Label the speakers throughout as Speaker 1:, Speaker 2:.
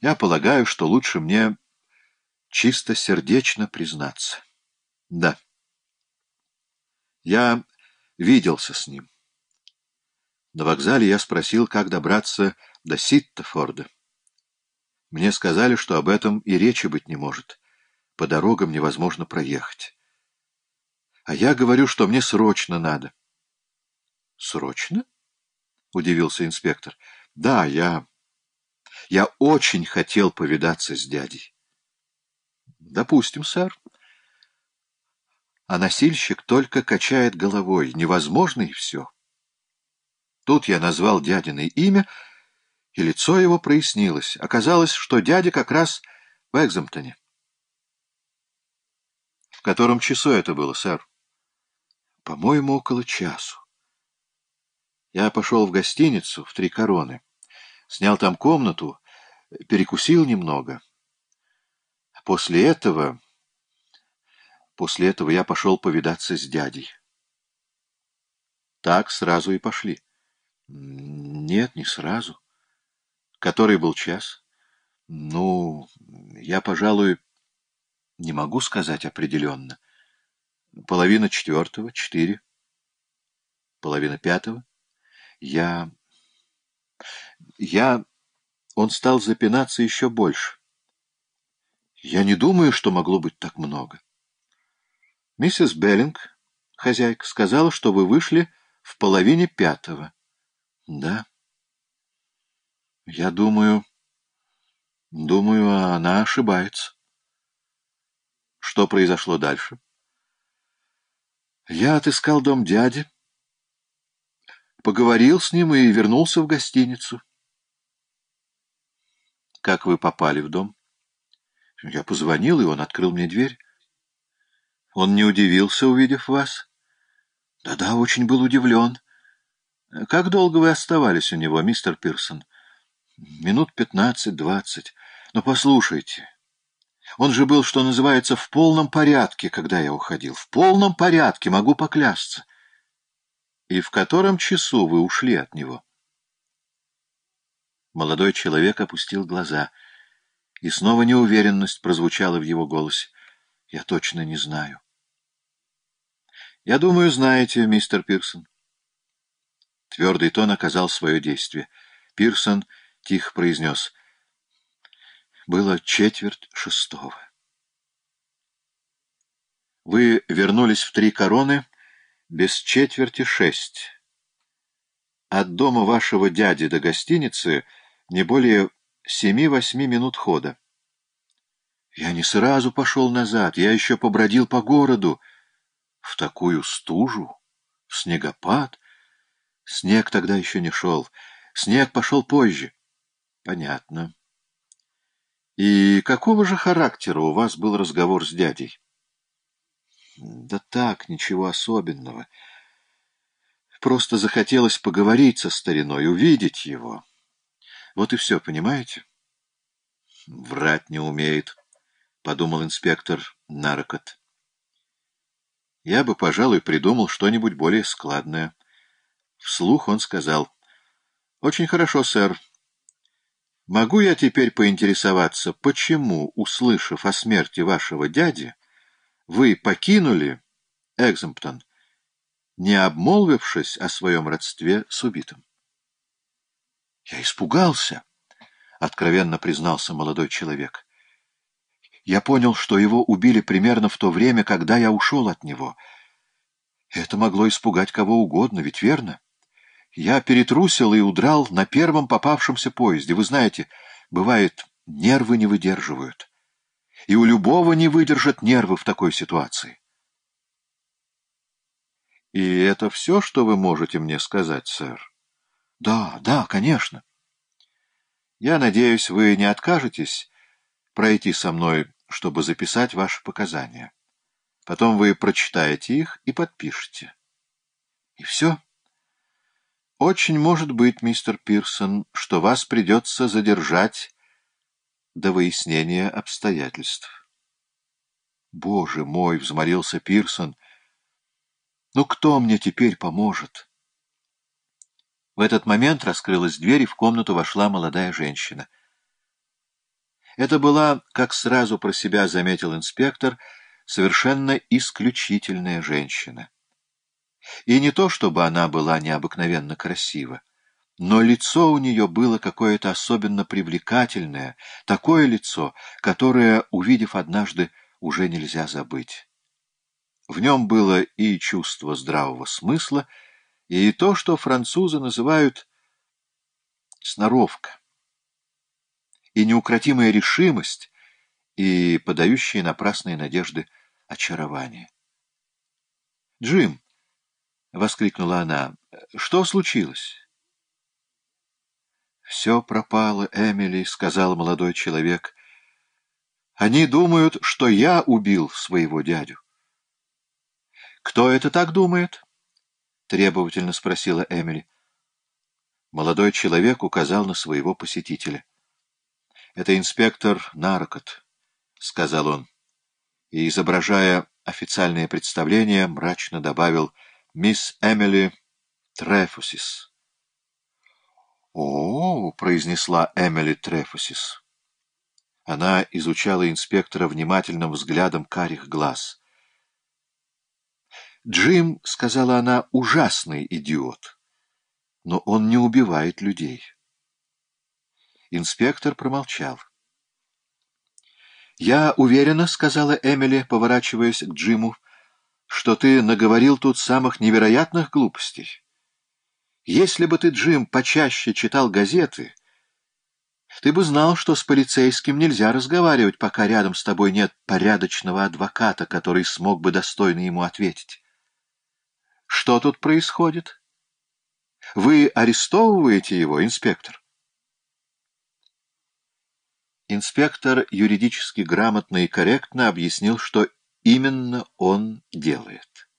Speaker 1: Я полагаю, что лучше мне чисто сердечно признаться. Да. Я виделся с ним. На вокзале я спросил, как добраться до Ситтофорда. Мне сказали, что об этом и речи быть не может. По дорогам невозможно проехать. А я говорю, что мне срочно надо. — Срочно? — удивился инспектор. — Да, я... Я очень хотел повидаться с дядей. — Допустим, сэр. А носильщик только качает головой. Невозможно и все. Тут я назвал дядиное имя, и лицо его прояснилось. Оказалось, что дядя как раз в Экзамптоне. — В котором часу это было, сэр? — По-моему, около часу. Я пошел в гостиницу в Три Короны, снял там комнату, перекусил немного. После этого... После этого я пошел повидаться с дядей. Так сразу и пошли. Нет, не сразу. Который был час? Ну, я, пожалуй, не могу сказать определенно. Половина четвертого, четыре. Половина пятого. Я... Я... Он стал запинаться еще больше. Я не думаю, что могло быть так много. Миссис Беллинг, хозяйка, сказала, что вы вышли в половине пятого. Да. Я думаю... Думаю, она ошибается. Что произошло дальше? Я отыскал дом дяди, поговорил с ним и вернулся в гостиницу. Как вы попали в дом? Я позвонил, и он открыл мне дверь. Он не удивился, увидев вас? Да-да, очень был удивлен. Как долго вы оставались у него, мистер Пирсон? Минут пятнадцать-двадцать. Но послушайте, он же был, что называется, в полном порядке, когда я уходил. В полном порядке, могу поклясться. И в котором часу вы ушли от него? Молодой человек опустил глаза, и снова неуверенность прозвучала в его голосе. Я точно не знаю. Я думаю, знаете, мистер Пирсон. Твердый тон оказал свое действие. Пирсон тихо произнес. Было четверть шестого. Вы вернулись в три короны без четверти шесть. От дома вашего дяди до гостиницы не более семи-восьми минут хода. Я не сразу пошел назад, я еще побродил по городу. В такую стужу, в снегопад. Снег тогда еще не шел. Снег пошел позже. Понятно. И какого же характера у вас был разговор с дядей? Да так, ничего особенного. Просто захотелось поговорить со стариной, увидеть его. Вот и все, понимаете? Врать не умеет, — подумал инспектор Нарокот. Я бы, пожалуй, придумал что-нибудь более складное. Вслух он сказал. — Очень хорошо, сэр. Могу я теперь поинтересоваться, почему, услышав о смерти вашего дяди, вы покинули Экзамптон, не обмолвившись о своем родстве с убитым? Я испугался, — откровенно признался молодой человек. Я понял, что его убили примерно в то время, когда я ушел от него. Это могло испугать кого угодно, ведь верно? Я перетрусил и удрал на первом попавшемся поезде. Вы знаете, бывает, нервы не выдерживают и у любого не выдержат нервы в такой ситуации. И это все, что вы можете мне сказать, сэр? Да, да, конечно. Я надеюсь, вы не откажетесь пройти со мной, чтобы записать ваши показания. Потом вы прочитаете их и подпишете. И все. Очень может быть, мистер Пирсон, что вас придется задержать до выяснения обстоятельств. «Боже мой!» — взмолился Пирсон. «Ну кто мне теперь поможет?» В этот момент раскрылась дверь, и в комнату вошла молодая женщина. Это была, как сразу про себя заметил инспектор, совершенно исключительная женщина. И не то, чтобы она была необыкновенно красива, но лицо у нее было какое-то особенно привлекательное, такое лицо, которое, увидев однажды, уже нельзя забыть. В нем было и чувство здравого смысла, и то, что французы называют сноровка, и неукротимая решимость, и подающие напрасные надежды очарование. «Джим!» — воскликнула она. «Что случилось?» «Все пропало, Эмили», — сказал молодой человек. «Они думают, что я убил своего дядю». «Кто это так думает?» — требовательно спросила Эмили. Молодой человек указал на своего посетителя. «Это инспектор Наркот», — сказал он, и, изображая официальное представление, мрачно добавил «Мисс Эмили Трефусис». «О, — произнесла Эмили Трефусис». Она изучала инспектора внимательным взглядом карих глаз. «Джим, — сказала она, — ужасный идиот, но он не убивает людей». Инспектор промолчал. «Я уверена, — сказала Эмили, поворачиваясь к Джиму, — что ты наговорил тут самых невероятных глупостей. Если бы ты, Джим, почаще читал газеты, ты бы знал, что с полицейским нельзя разговаривать, пока рядом с тобой нет порядочного адвоката, который смог бы достойно ему ответить. Что тут происходит? Вы арестовываете его, инспектор? Инспектор юридически грамотно и корректно объяснил, что именно он делает.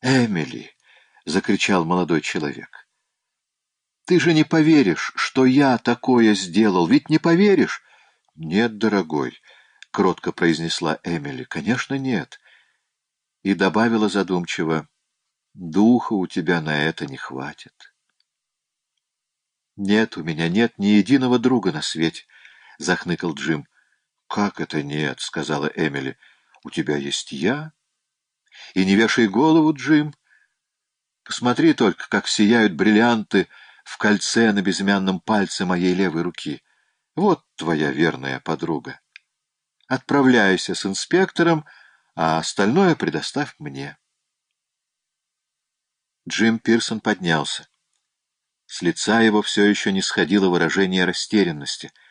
Speaker 1: «Эмили!» — закричал молодой человек. «Ты же не поверишь, что я такое сделал, ведь не поверишь!» «Нет, дорогой», — кротко произнесла Эмили, — «конечно, нет». И добавила задумчиво, «Духа у тебя на это не хватит». «Нет, у меня нет ни единого друга на свете», — захныкал Джим. «Как это нет?» — сказала Эмили. «У тебя есть я?» «И не вешай голову, Джим. Посмотри только, как сияют бриллианты в кольце на безымянном пальце моей левой руки. Вот твоя верная подруга. Отправляйся с инспектором, а остальное предоставь мне». Джим Пирсон поднялся. С лица его все еще не сходило выражение растерянности —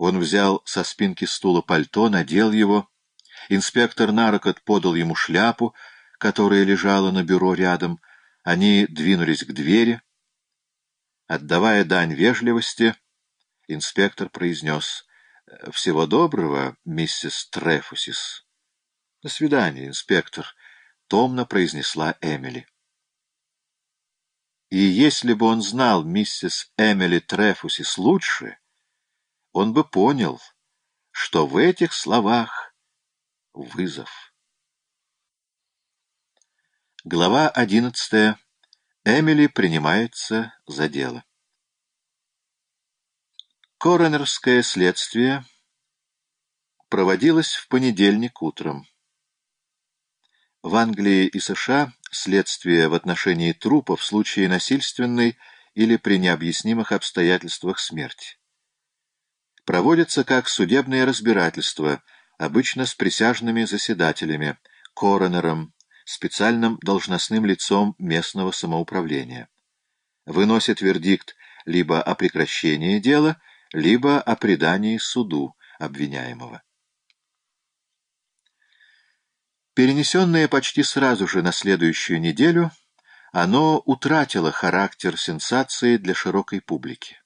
Speaker 1: он взял со спинки стула пальто, надел его. Инспектор Нарокот подал ему шляпу, которая лежала на бюро рядом. Они двинулись к двери. Отдавая дань вежливости, инспектор произнес «Всего доброго, миссис Трефусис». «До свидания, инспектор», — томно произнесла Эмили. И если бы он знал миссис Эмили Трефусис лучше, он бы понял, что в этих словах вызов. Глава одиннадцатая. Эмили принимается за дело. Коронерское следствие проводилось в понедельник утром. В Англии и США следствие в отношении трупа в случае насильственной или при необъяснимых обстоятельствах смерти проводится как судебное разбирательство, обычно с присяжными заседателями, коронером, специальным должностным лицом местного самоуправления. Выносит вердикт либо о прекращении дела, либо о предании суду обвиняемого. Перенесенное почти сразу же на следующую неделю, оно утратило характер сенсации для широкой публики.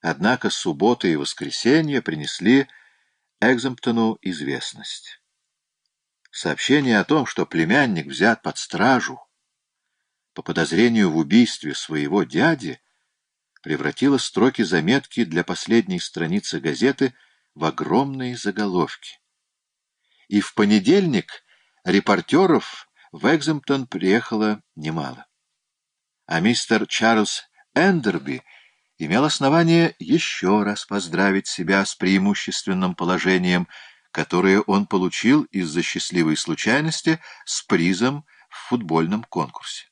Speaker 1: Однако суббота и воскресенье принесли Экземптону известность. Сообщение о том, что племянник взят под стражу по подозрению в убийстве своего дяди, превратило строки заметки для последней страницы газеты в огромные заголовки. И в понедельник репортеров в Экземптон приехало немало. А мистер Чарльз Эндерби имел основание еще раз поздравить себя с преимущественным положением, которое он получил из-за счастливой случайности с призом в футбольном конкурсе.